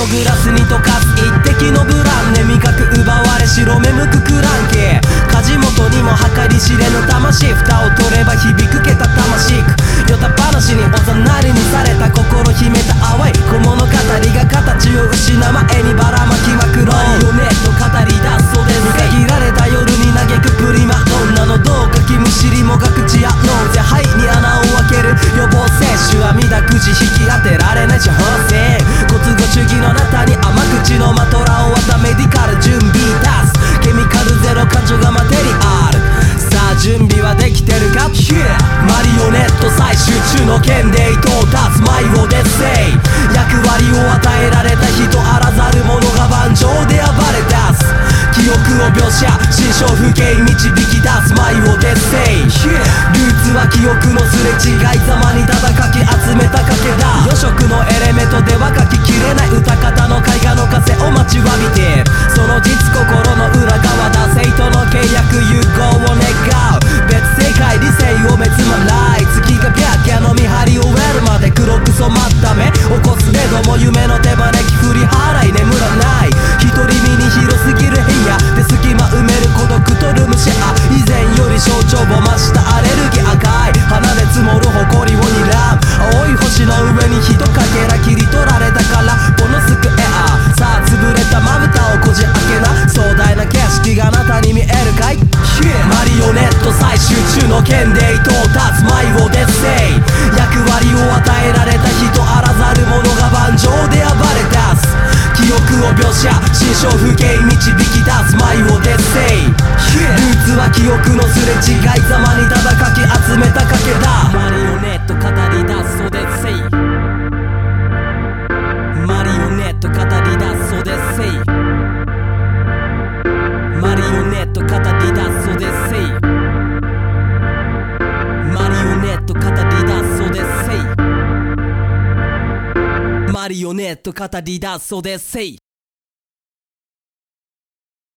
のグラスに溶かす一滴のブランで味覚奪われ白目むくクランケ。梶本にも計り知れぬ魂蓋を取れば響くけた魂。よた話におざなりにされた心秘めた淡い小物語が形を失う。前にばら口のマトラを渡メディカル準備出すケミカルゼロ感情がマテリアル。さあ準備はできてるか、yeah! マリオネット最終中の剣で到達迷子でせい役割を与えられた人あらざる者が盤上で暴れ出す。記憶を描写。心象風景導き出す迷子でせいルーツは記憶のすれ違いざの剣で到達迷子でせい役割を与えられた人あらざる者が盤上で暴れ出す。記憶を描写心象風景導き出す迷子でせいルーツは記憶のすれ違いざまにただかき集めた賭けだ。マリオネット語り出すそうでせいマリオネット語り出すそうでせいマリオネット語り出す。るよねと語り出すそうでせい